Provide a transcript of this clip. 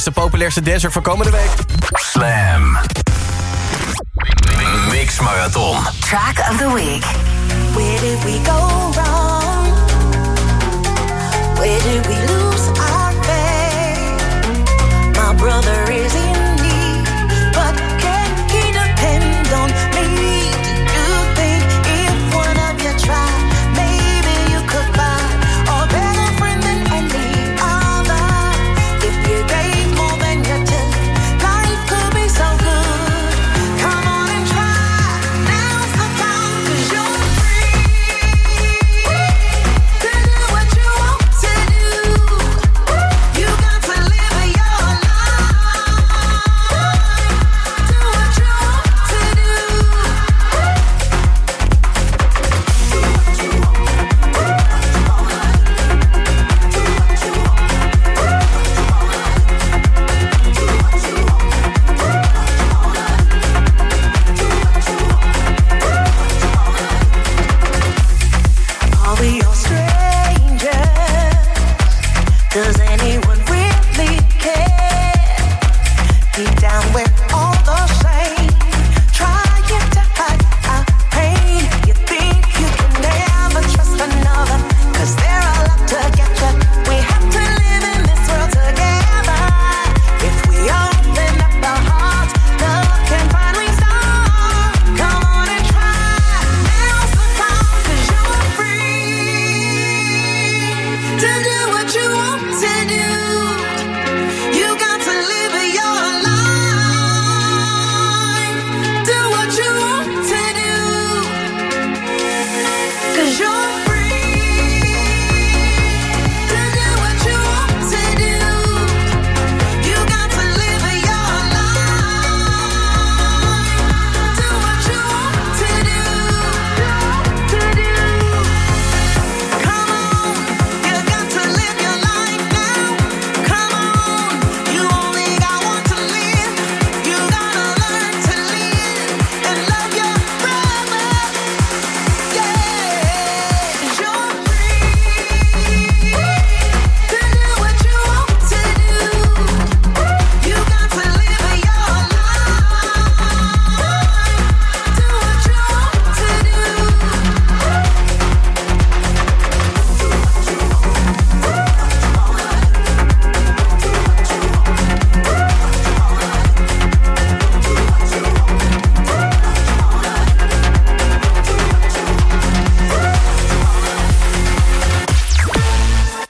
mooiste, populairste dancer van komende week. Slam. Mix Marathon. Track of the week. Where did we go wrong? Does anyone